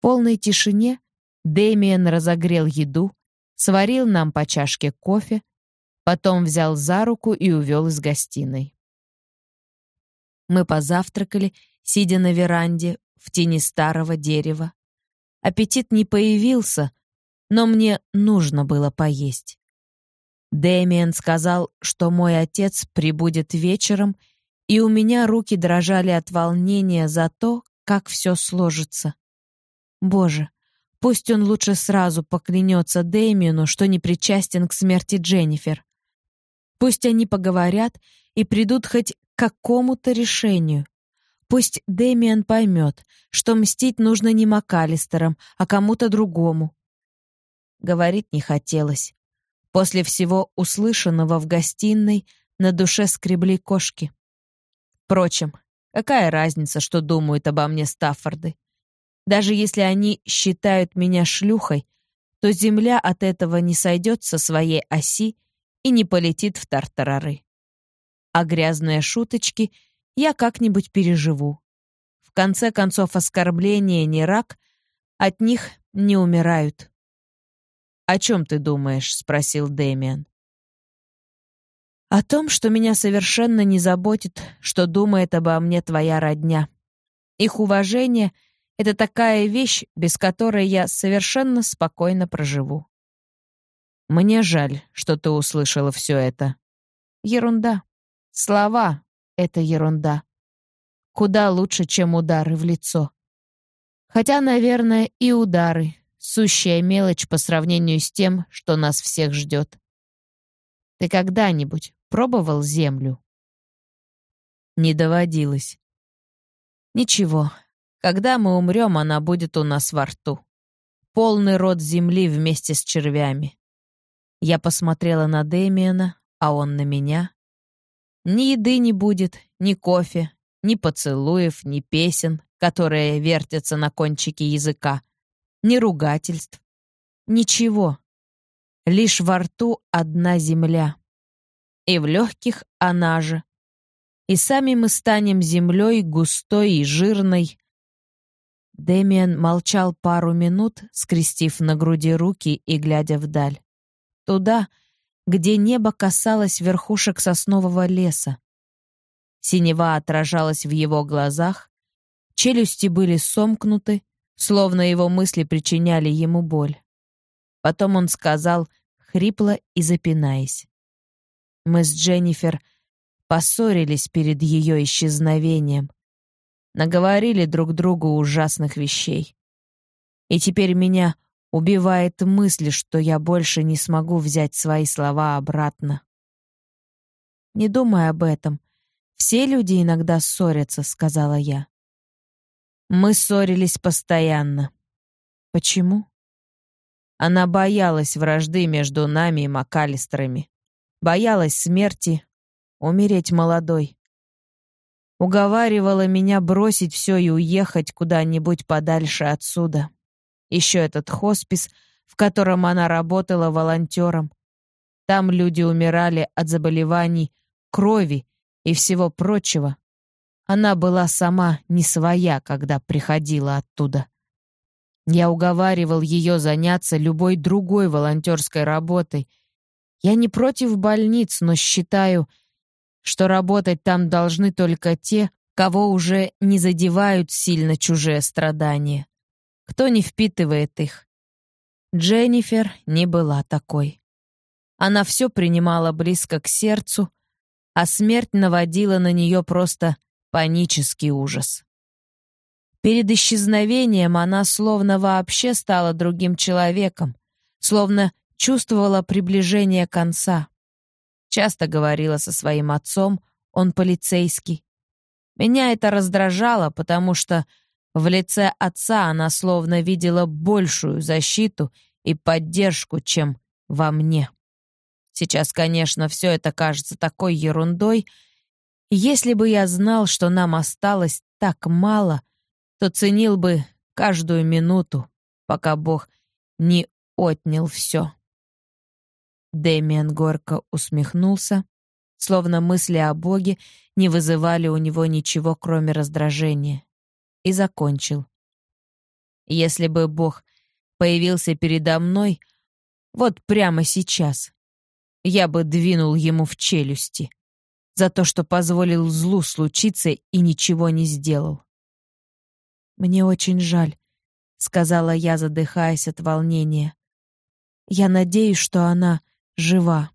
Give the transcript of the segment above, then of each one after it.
Полной тишине Дэмиен разогрел еду, сварил нам по чашке кофе, потом взял за руку и увел из гостиной. Мы позавтракали, сидя на веранде, в тени старого дерева. Аппетит не появился, но мне нужно было поесть. Дэмиен сказал, что мой отец прибудет вечером, и у меня руки дрожали от волнения за то, как все сложится. Боже, пусть он лучше сразу поклянется Дэмиену, что не причастен к смерти Дженнифер. Пусть они поговорят и придут хоть к какому-то решению. Пусть Дэмиен поймет, что мстить нужно не МакАлистерам, а кому-то другому. Говорить не хотелось. После всего услышанного в гостиной на душе скребли кошки. Впрочем, какая разница, что думают обо мне Стаффорды? Даже если они считают меня шлюхой, то земля от этого не сойдет со своей оси и не полетит в тартарары. А грязные шуточки я как-нибудь переживу. В конце концов, оскорбления не рак, от них не умирают. «О чем ты думаешь?» — спросил Дэмиан. «О том, что меня совершенно не заботит, что думает обо мне твоя родня. Их уважение — это такая вещь, без которой я совершенно спокойно проживу. Мне жаль, что ты услышала все это. Ерунда. Слова — это ерунда. Куда лучше, чем удары в лицо. Хотя, наверное, и удары — сущая мелочь по сравнению с тем, что нас всех ждет. Ты когда-нибудь пробовал землю? Не доводилось. Ничего. Когда мы умрем, она будет у нас во рту. Полный рот земли вместе с червями. Я посмотрела на Дэмиена, а он на меня. Ни еды не будет, ни кофе, ни поцелуев, ни песен, которые вертятся на кончике языка, ни ругательств. Ничего. Лишь во рту одна земля. И в легких она же. И сами мы станем землей густой и жирной. Дэмиан молчал пару минут, скрестив на груди руки и глядя вдаль туда, где небо касалось верхушек соснового леса. Синева отражалась в его глазах, челюсти были сомкнуты, словно его мысли причиняли ему боль. Потом он сказал, хрипло и запинаясь. Мы с Дженнифер поссорились перед ее исчезновением, наговорили друг другу ужасных вещей. И теперь меня Убивает мысль, что я больше не смогу взять свои слова обратно. «Не думай об этом. Все люди иногда ссорятся», — сказала я. Мы ссорились постоянно. Почему? Она боялась вражды между нами и Макалистрами. Боялась смерти, умереть молодой. Уговаривала меня бросить все и уехать куда-нибудь подальше отсюда. Еще этот хоспис, в котором она работала волонтером. Там люди умирали от заболеваний, крови и всего прочего. Она была сама не своя, когда приходила оттуда. Я уговаривал ее заняться любой другой волонтерской работой. Я не против больниц, но считаю, что работать там должны только те, кого уже не задевают сильно чужие страдания кто не впитывает их. Дженнифер не была такой. Она все принимала близко к сердцу, а смерть наводила на нее просто панический ужас. Перед исчезновением она словно вообще стала другим человеком, словно чувствовала приближение конца. Часто говорила со своим отцом, он полицейский. Меня это раздражало, потому что в лице отца она словно видела большую защиту и поддержку, чем во мне. Сейчас, конечно, все это кажется такой ерундой. Если бы я знал, что нам осталось так мало, то ценил бы каждую минуту, пока Бог не отнял все. Дэмиан горько усмехнулся, словно мысли о Боге не вызывали у него ничего, кроме раздражения и закончил. Если бы Бог появился передо мной, вот прямо сейчас, я бы двинул ему в челюсти за то, что позволил злу случиться и ничего не сделал. «Мне очень жаль», — сказала я, задыхаясь от волнения. «Я надеюсь, что она жива».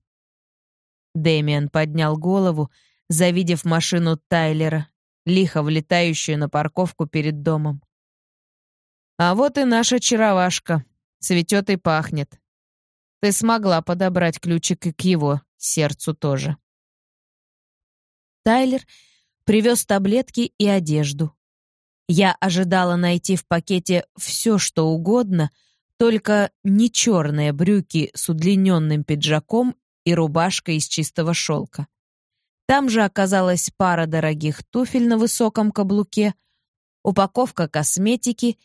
Дэмиан поднял голову, завидев машину Тайлера, лихо влетающую на парковку перед домом. «А вот и наша чаровашка. Цветет и пахнет. Ты смогла подобрать ключик и к его сердцу тоже». Тайлер привез таблетки и одежду. Я ожидала найти в пакете все, что угодно, только не черные брюки с удлиненным пиджаком и рубашка из чистого шелка. Там же оказалась пара дорогих туфель на высоком каблуке, упаковка косметики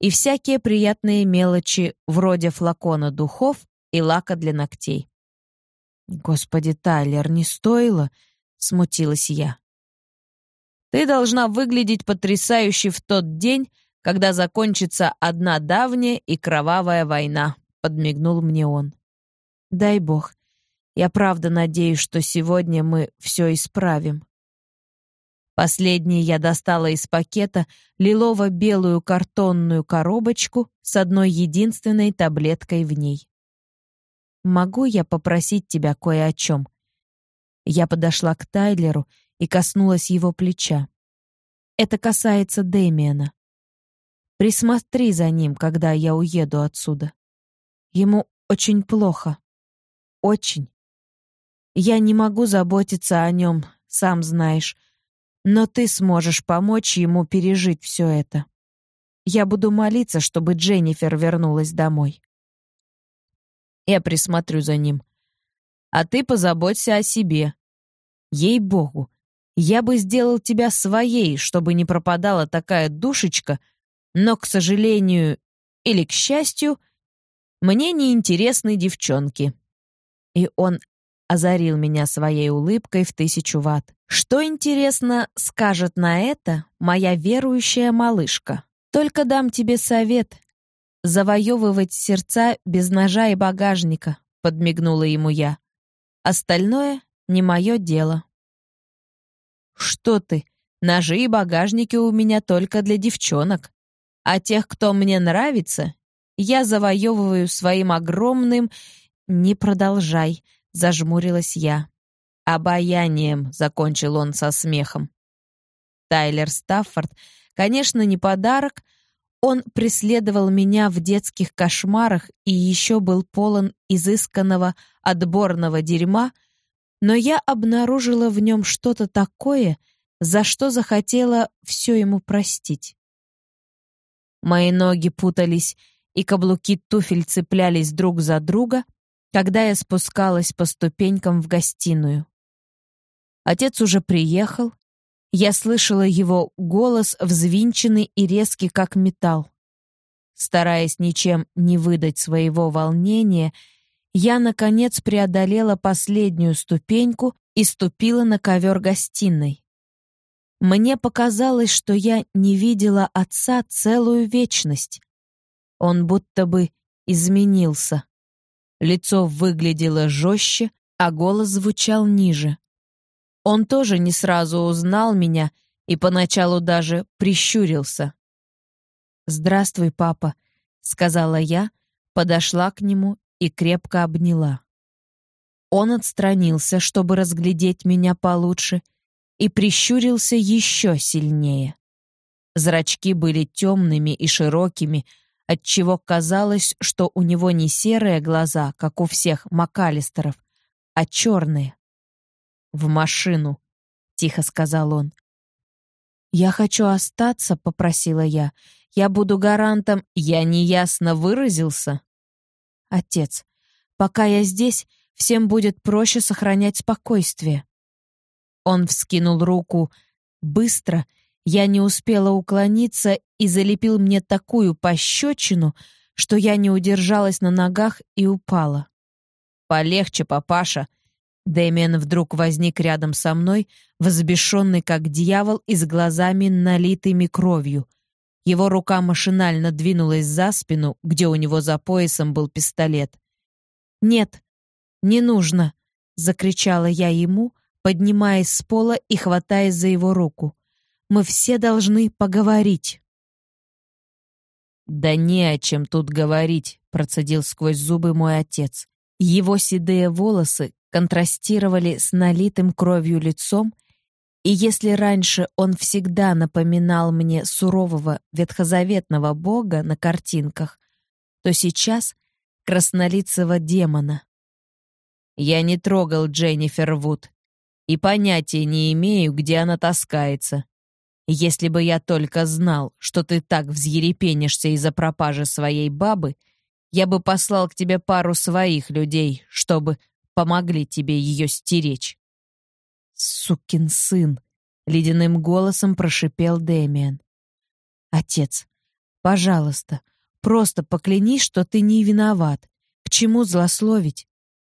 и всякие приятные мелочи вроде флакона духов и лака для ногтей. «Господи, Тайлер, не стоило?» — смутилась я. «Ты должна выглядеть потрясающе в тот день, когда закончится одна давняя и кровавая война», — подмигнул мне он. «Дай бог. Я правда надеюсь, что сегодня мы все исправим». Последней я достала из пакета лилово-белую картонную коробочку с одной единственной таблеткой в ней. «Могу я попросить тебя кое о чем?» Я подошла к Тайлеру и коснулась его плеча. «Это касается Дэмиана. Присмотри за ним, когда я уеду отсюда. Ему очень плохо. Очень. Я не могу заботиться о нем, сам знаешь, но ты сможешь помочь ему пережить все это. Я буду молиться, чтобы Дженнифер вернулась домой. Я присмотрю за ним. А ты позаботься о себе. Ей-богу, я бы сделал тебя своей, чтобы не пропадала такая душечка, но, к сожалению или к счастью, мне не интересны девчонки. И он озарил меня своей улыбкой в тысячу ватт. Что, интересно, скажет на это моя верующая малышка? Только дам тебе совет. Завоевывать сердца без ножа и багажника, подмигнула ему я. Остальное не мое дело. Что ты? Ножи и багажники у меня только для девчонок. А тех, кто мне нравится, я завоевываю своим огромным... Не продолжай, Зажмурилась я. «Обаянием», — закончил он со смехом. Тайлер Стаффорд, конечно, не подарок. Он преследовал меня в детских кошмарах и еще был полон изысканного отборного дерьма, но я обнаружила в нем что-то такое, за что захотела все ему простить. Мои ноги путались, и каблуки туфель цеплялись друг за друга, когда я спускалась по ступенькам в гостиную. Отец уже приехал. Я слышала его голос, взвинченный и резкий, как металл. Стараясь ничем не выдать своего волнения, я, наконец, преодолела последнюю ступеньку и ступила на ковер гостиной. Мне показалось, что я не видела отца целую вечность. Он будто бы изменился. Лицо выглядело жестче, а голос звучал ниже. Он тоже не сразу узнал меня и поначалу даже прищурился. «Здравствуй, папа», — сказала я, подошла к нему и крепко обняла. Он отстранился, чтобы разглядеть меня получше, и прищурился еще сильнее. Зрачки были темными и широкими, отчего казалось, что у него не серые глаза, как у всех Макалистеров, а черные. «В машину», — тихо сказал он. «Я хочу остаться», — попросила я. «Я буду гарантом». «Я неясно выразился?» «Отец, пока я здесь, всем будет проще сохранять спокойствие». Он вскинул руку быстро я не успела уклониться и залепил мне такую пощечину, что я не удержалась на ногах и упала. «Полегче, папаша!» Дэмиан вдруг возник рядом со мной, взбешенный как дьявол и с глазами налитыми кровью. Его рука машинально двинулась за спину, где у него за поясом был пистолет. «Нет, не нужно!» — закричала я ему, поднимаясь с пола и хватаясь за его руку. «Мы все должны поговорить!» «Да не о чем тут говорить», — процедил сквозь зубы мой отец. Его седые волосы контрастировали с налитым кровью лицом, и если раньше он всегда напоминал мне сурового ветхозаветного бога на картинках, то сейчас — краснолицего демона. Я не трогал Дженнифер Вуд и понятия не имею, где она таскается. Если бы я только знал, что ты так взъерепенишься из-за пропажи своей бабы, я бы послал к тебе пару своих людей, чтобы помогли тебе ее стеречь. «Сукин сын!» — ледяным голосом прошипел Дэмиан. «Отец, пожалуйста, просто поклянись, что ты не виноват. К чему злословить?»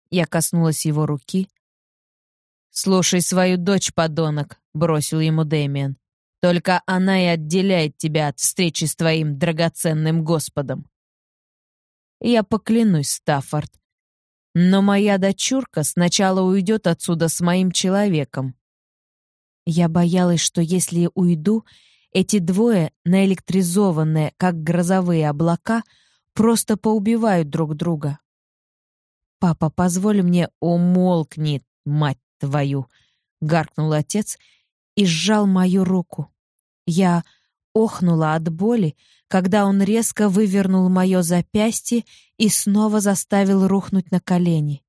Я коснулась его руки. «Слушай свою дочь, подонок», — бросил ему Дэмиан. «Только она и отделяет тебя от встречи с твоим драгоценным Господом». Я поклянусь, Стаффорд, но моя дочурка сначала уйдет отсюда с моим человеком. Я боялась, что если уйду, эти двое, наэлектризованные, как грозовые облака, просто поубивают друг друга. «Папа, позволь мне, умолкни, мать твою!» — гаркнул отец и сжал мою руку. Я охнула от боли, когда он резко вывернул мое запястье и снова заставил рухнуть на колени.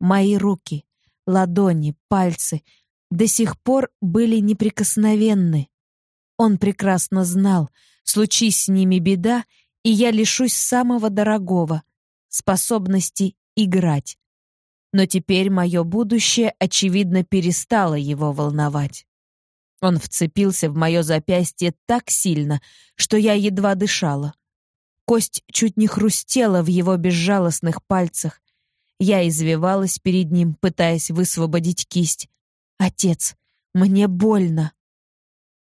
Мои руки, ладони, пальцы до сих пор были неприкосновенны. Он прекрасно знал, случись с ними беда, и я лишусь самого дорогого — способности играть. Но теперь мое будущее, очевидно, перестало его волновать. Он вцепился в мое запястье так сильно, что я едва дышала. Кость чуть не хрустела в его безжалостных пальцах. Я извивалась перед ним, пытаясь высвободить кисть. «Отец, мне больно!»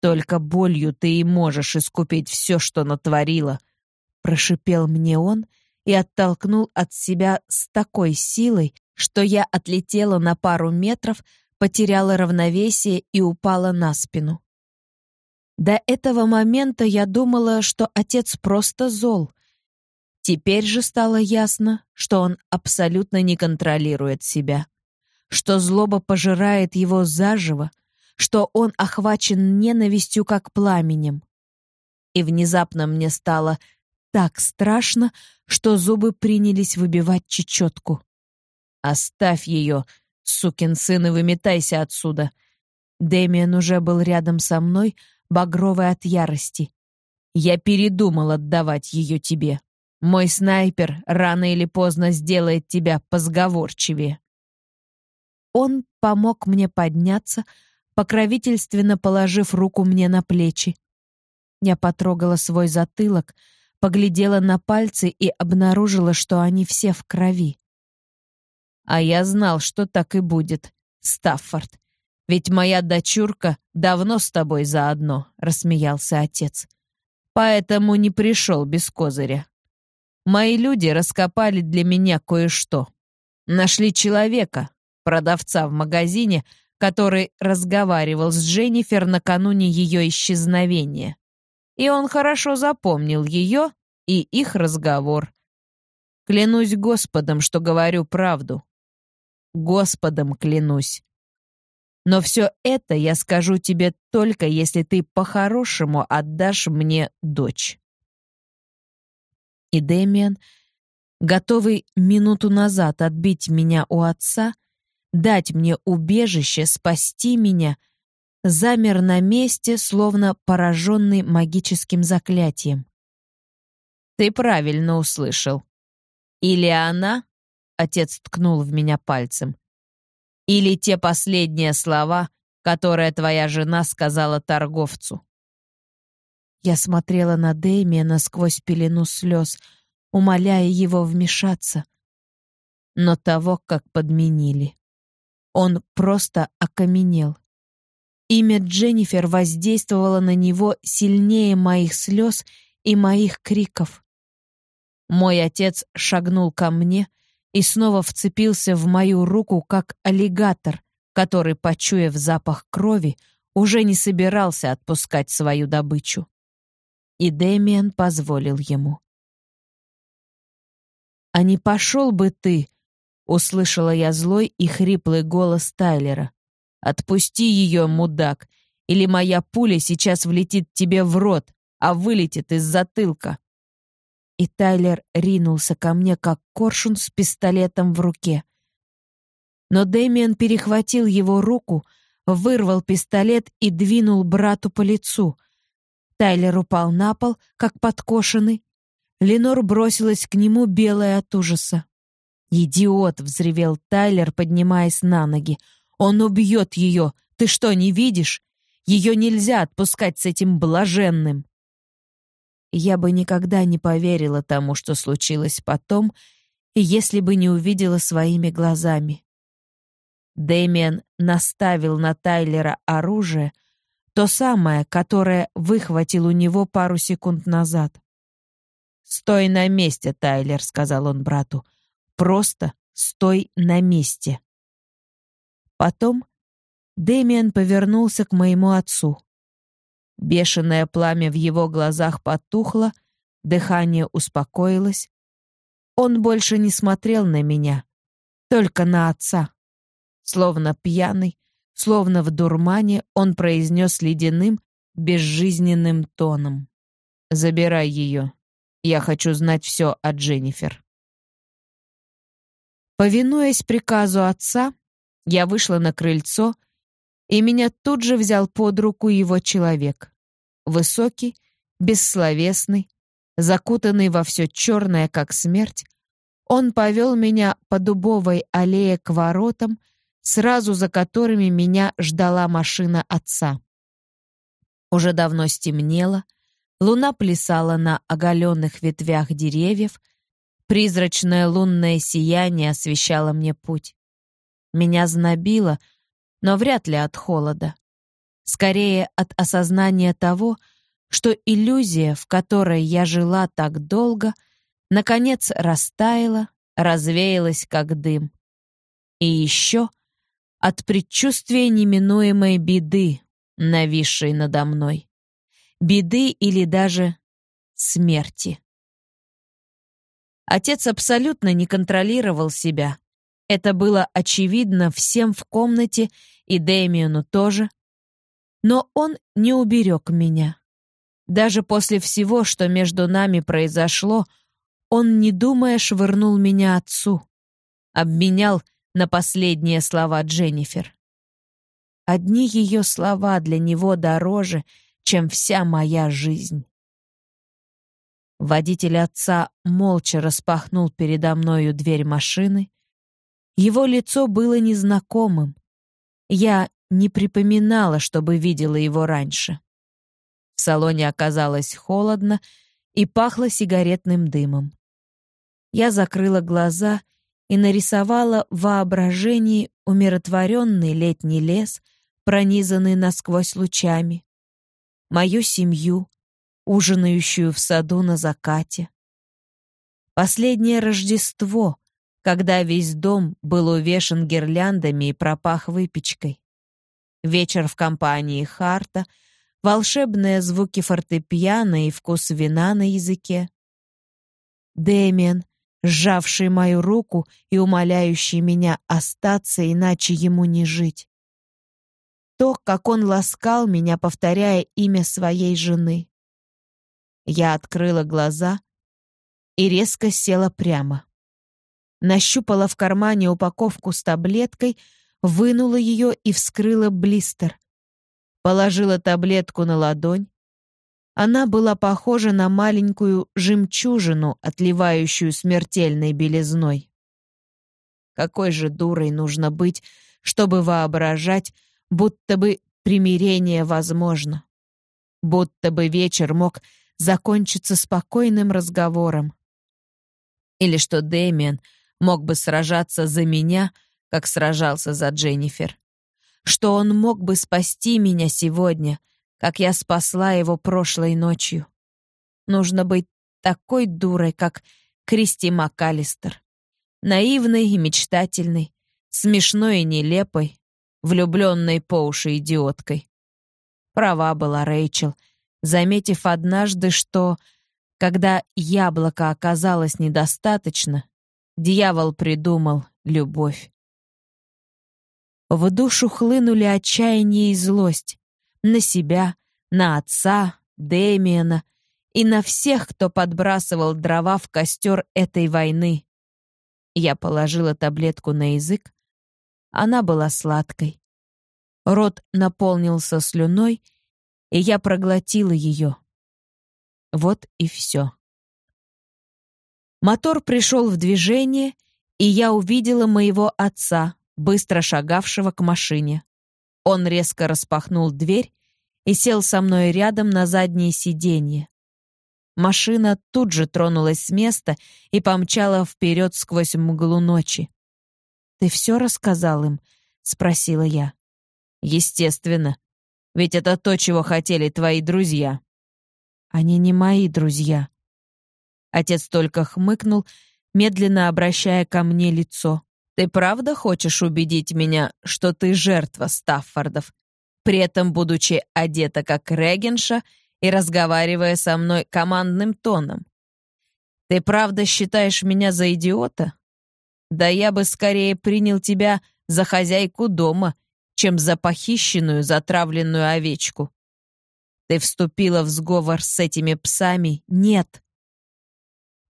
«Только болью ты и можешь искупить все, что натворила», — прошипел мне он и оттолкнул от себя с такой силой, что я отлетела на пару метров, потеряла равновесие и упала на спину. До этого момента я думала, что отец просто зол. Теперь же стало ясно, что он абсолютно не контролирует себя, что злоба пожирает его заживо, что он охвачен ненавистью как пламенем. И внезапно мне стало так страшно, что зубы принялись выбивать чечетку. «Оставь ее!» «Сукин сын, и выметайся отсюда!» Дэмиан уже был рядом со мной, багровый от ярости. «Я передумал отдавать ее тебе. Мой снайпер рано или поздно сделает тебя позговорчивее». Он помог мне подняться, покровительственно положив руку мне на плечи. Я потрогала свой затылок, поглядела на пальцы и обнаружила, что они все в крови. А я знал, что так и будет, Стаффорд. Ведь моя дочурка давно с тобой заодно, рассмеялся отец. Поэтому не пришел без козыря. Мои люди раскопали для меня кое-что. Нашли человека, продавца в магазине, который разговаривал с Дженнифер накануне ее исчезновения. И он хорошо запомнил ее и их разговор. Клянусь Господом, что говорю правду. Господом клянусь. Но все это я скажу тебе только, если ты по-хорошему отдашь мне дочь. И Дэмиан, готовый минуту назад отбить меня у отца, дать мне убежище, спасти меня, замер на месте, словно пораженный магическим заклятием. Ты правильно услышал. Или она, Отец ткнул в меня пальцем. «Или те последние слова, которые твоя жена сказала торговцу». Я смотрела на Дэймиана сквозь пелену слез, умоляя его вмешаться. Но того, как подменили. Он просто окаменел. Имя Дженнифер воздействовало на него сильнее моих слез и моих криков. Мой отец шагнул ко мне и снова вцепился в мою руку, как аллигатор, который, почуяв запах крови, уже не собирался отпускать свою добычу. И Дэмиан позволил ему. «А не пошел бы ты!» — услышала я злой и хриплый голос Тайлера. «Отпусти ее, мудак, или моя пуля сейчас влетит тебе в рот, а вылетит из затылка!» И Тайлер ринулся ко мне, как коршун с пистолетом в руке. Но Дэмиан перехватил его руку, вырвал пистолет и двинул брату по лицу. Тайлер упал на пол, как подкошенный. Ленор бросилась к нему, белая от ужаса. «Идиот!» — взревел Тайлер, поднимаясь на ноги. «Он убьет ее! Ты что, не видишь? Ее нельзя отпускать с этим блаженным!» Я бы никогда не поверила тому, что случилось потом, если бы не увидела своими глазами. Дэмиан наставил на Тайлера оружие, то самое, которое выхватил у него пару секунд назад. «Стой на месте, Тайлер», — сказал он брату. «Просто стой на месте». Потом Дэмиан повернулся к моему отцу. Бешеное пламя в его глазах потухло, дыхание успокоилось. Он больше не смотрел на меня, только на отца. Словно пьяный, словно в дурмане, он произнес ледяным, безжизненным тоном. «Забирай ее. Я хочу знать все о Дженнифер». Повинуясь приказу отца, я вышла на крыльцо, и меня тут же взял под руку его человек. Высокий, бессловесный, закутанный во все черное, как смерть, он повел меня по дубовой аллее к воротам, сразу за которыми меня ждала машина отца. Уже давно стемнело, луна плясала на оголенных ветвях деревьев, призрачное лунное сияние освещало мне путь. Меня знобило, но вряд ли от холода. Скорее от осознания того, что иллюзия, в которой я жила так долго, наконец растаяла, развеялась как дым. И еще — от предчувствия неминуемой беды, нависшей надо мной. Беды или даже смерти. Отец абсолютно не контролировал себя. Это было очевидно всем в комнате и Дэмиону тоже. Но он не уберег меня. Даже после всего, что между нами произошло, он, не думая, швырнул меня отцу. Обменял на последние слова Дженнифер. Одни ее слова для него дороже, чем вся моя жизнь. Водитель отца молча распахнул передо мною дверь машины. Его лицо было незнакомым. Я не припоминала, чтобы видела его раньше. В салоне оказалось холодно и пахло сигаретным дымом. Я закрыла глаза и нарисовала в воображении умиротворенный летний лес, пронизанный насквозь лучами, мою семью, ужинающую в саду на закате. Последнее Рождество, когда весь дом был увешан гирляндами и пропах выпечкой. Вечер в компании Харта, волшебные звуки фортепиано и вкус вина на языке. Дэмиан, сжавший мою руку и умоляющий меня остаться, иначе ему не жить. То, как он ласкал меня, повторяя имя своей жены. Я открыла глаза и резко села прямо. Нащупала в кармане упаковку с таблеткой, вынула ее и вскрыла блистер. Положила таблетку на ладонь, она была похожа на маленькую жемчужину, отливающую смертельной белизной. Какой же дурой нужно быть, чтобы воображать, будто бы примирение возможно, будто бы вечер мог закончиться спокойным разговором. Или что Дэмиан мог бы сражаться за меня, как сражался за Дженнифер. что он мог бы спасти меня сегодня, как я спасла его прошлой ночью. Нужно быть такой дурой, как Кристи МакАлистер. Наивной и мечтательной, смешной и нелепой, влюбленной по уши идиоткой. Права была Рэйчел, заметив однажды, что, когда яблоко оказалось недостаточно, дьявол придумал любовь. В душу хлынули отчаяние и злость. На себя, на отца, Дэмиена и на всех, кто подбрасывал дрова в костер этой войны. Я положила таблетку на язык. Она была сладкой. Рот наполнился слюной, и я проглотила ее. Вот и все. Мотор пришел в движение, и я увидела моего отца, быстро шагавшего к машине. Он резко распахнул дверь и сел со мной рядом на заднее сиденье. Машина тут же тронулась с места и помчала вперед сквозь мглу ночи. «Ты все рассказал им?» — спросила я. «Естественно. Ведь это то, чего хотели твои друзья». «Они не мои друзья». Отец только хмыкнул, медленно обращая ко мне лицо. «Ты правда хочешь убедить меня, что ты жертва Стаффордов, при этом будучи одета как регенша и разговаривая со мной командным тоном? Ты правда считаешь меня за идиота? Да я бы скорее принял тебя за хозяйку дома, чем за похищенную, затравленную овечку. Ты вступила в сговор с этими псами? Нет.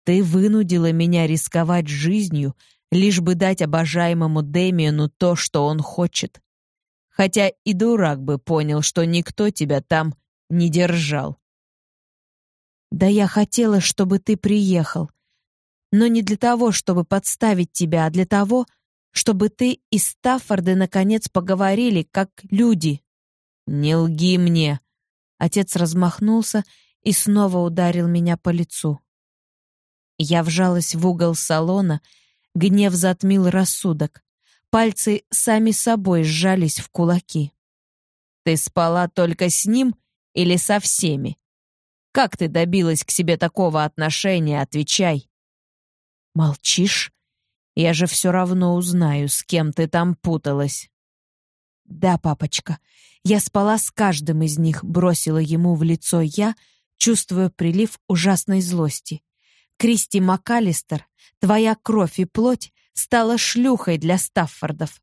Ты вынудила меня рисковать жизнью, лишь бы дать обожаемому Дэмиану то, что он хочет. Хотя и дурак бы понял, что никто тебя там не держал. Да я хотела, чтобы ты приехал. Но не для того, чтобы подставить тебя, а для того, чтобы ты и Стаффорды наконец поговорили, как люди. Не лги мне. Отец размахнулся и снова ударил меня по лицу. Я вжалась в угол салона, гнев затмил рассудок. Пальцы сами собой сжались в кулаки. Ты спала только с ним или со всеми? Как ты добилась к себе такого отношения, отвечай. Молчишь? Я же все равно узнаю, с кем ты там путалась. Да, папочка, я спала с каждым из них, бросила ему в лицо я, чувствуя прилив ужасной злости. Кристи МакАлистер, твоя кровь и плоть стала шлюхой для Стаффордов.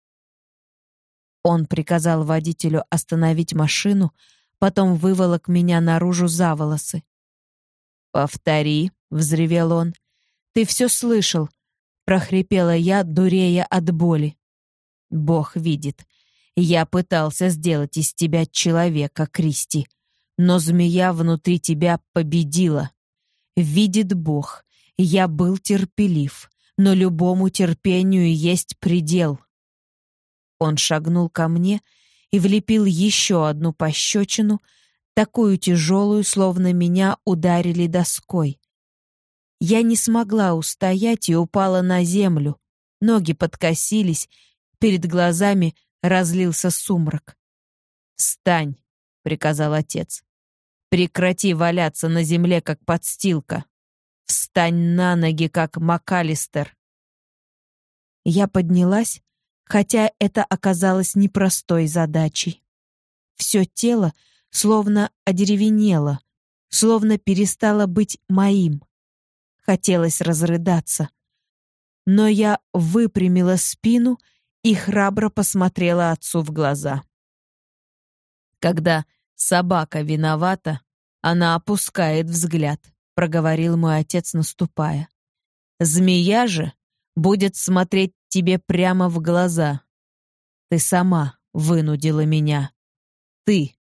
Он приказал водителю остановить машину, потом выволок меня наружу за волосы. «Повтори», — взревел он. «Ты все слышал прохрипела я, дурея от боли. Бог видит. Я пытался сделать из тебя человека, Кристи, но змея внутри тебя победила. Видит Бог. Я был терпелив, но любому терпению есть предел. Он шагнул ко мне и влепил еще одну пощечину, такую тяжелую, словно меня ударили доской. Я не смогла устоять и упала на землю. Ноги подкосились, перед глазами разлился сумрак. «Встань!» — приказал отец. «Прекрати валяться на земле, как подстилка. Встань на ноги, как МакАлистер!» Я поднялась, хотя это оказалось непростой задачей. Все тело словно одеревенело, словно перестало быть моим. Хотелось разрыдаться. Но я выпрямила спину и храбро посмотрела отцу в глаза. Когда собака виновата, она опускает взгляд, проговорил мой отец, наступая. Змея же будет смотреть тебе прямо в глаза. Ты сама вынудила меня. Ты,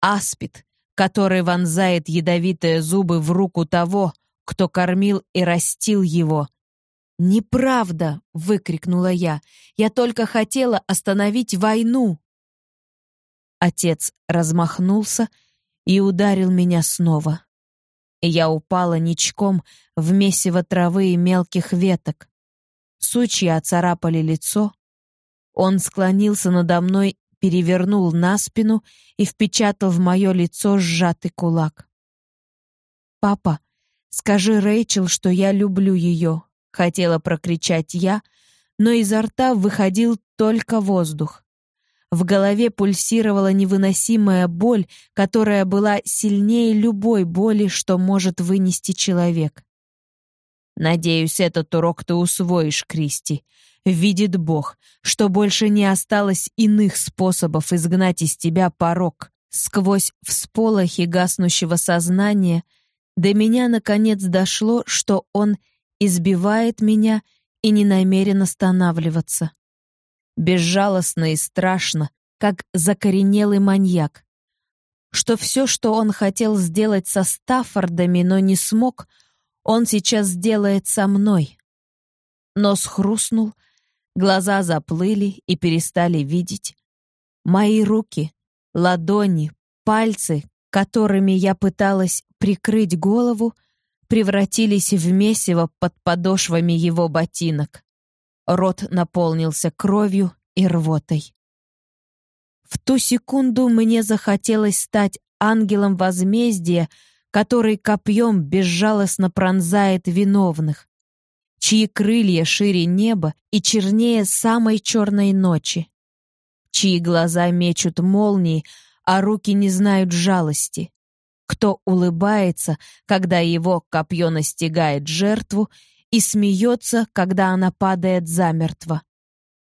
аспид, который вонзает ядовитые зубы в руку того, кто кормил и растил его. «Неправда!» — выкрикнула я. «Я только хотела остановить войну!» Отец размахнулся и ударил меня снова. Я упала ничком в месиво травы и мелких веток. Сучья оцарапали лицо. Он склонился надо мной, перевернул на спину и впечатал в мое лицо сжатый кулак. «Папа, скажи Рэйчел, что я люблю ее», — хотела прокричать я, но изо рта выходил только воздух. В голове пульсировала невыносимая боль, которая была сильнее любой боли, что может вынести человек. «Надеюсь, этот урок ты усвоишь, Кристи. Видит Бог, что больше не осталось иных способов изгнать из тебя порок». Сквозь всполохи гаснущего сознания до меня наконец дошло, что он избивает меня и не намерен останавливаться безжалостно и страшно, как закоренелый маньяк. Что все, что он хотел сделать со Стаффордами, но не смог, он сейчас сделает со мной. Нос хрустнул, глаза заплыли и перестали видеть. Мои руки, ладони, пальцы, которыми я пыталась прикрыть голову, превратились в месиво под подошвами его ботинок. Рот наполнился кровью и рвотой. В ту секунду мне захотелось стать ангелом возмездия, который копьем безжалостно пронзает виновных, чьи крылья шире неба и чернее самой черной ночи, чьи глаза мечут молнии, а руки не знают жалости, кто улыбается, когда его копье настигает жертву и смеется, когда она падает замертво.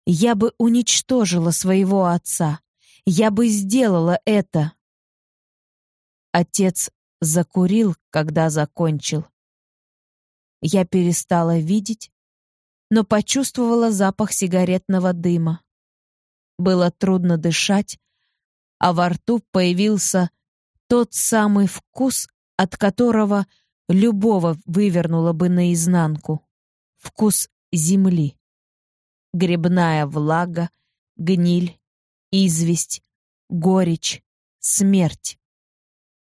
Я бы уничтожила своего отца. Я бы сделала это. Отец закурил, когда закончил. Я перестала видеть, но почувствовала запах сигаретного дыма. Было трудно дышать, а во рту появился тот самый вкус, от которого любого вывернула бы наизнанку. Вкус земли. Грибная влага, гниль, известь, горечь, смерть.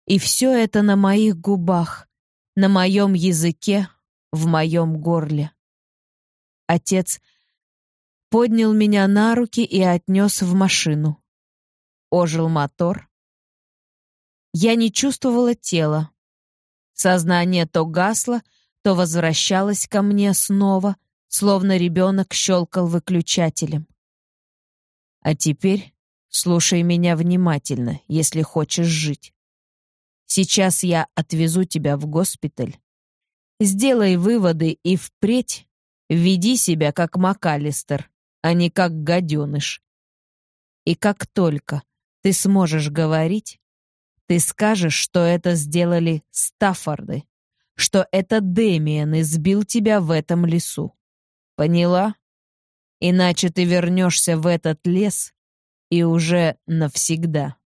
И все это на моих губах, на моем языке, в моем горле. Отец поднял меня на руки и отнес в машину. Ожил мотор. Я не чувствовала тела, Сознание то гасло, то возвращалось ко мне снова, словно ребенок щелкал выключателем. А теперь слушай меня внимательно, если хочешь жить. Сейчас я отвезу тебя в госпиталь. Сделай выводы и впредь веди себя как МакАлистер, а не как гаденыш. И как только ты сможешь говорить, ты скажешь, что это сделали Стаффорды, что это Дэмиен избил тебя в этом лесу. Поняла? Иначе ты вернешься в этот лес и уже навсегда.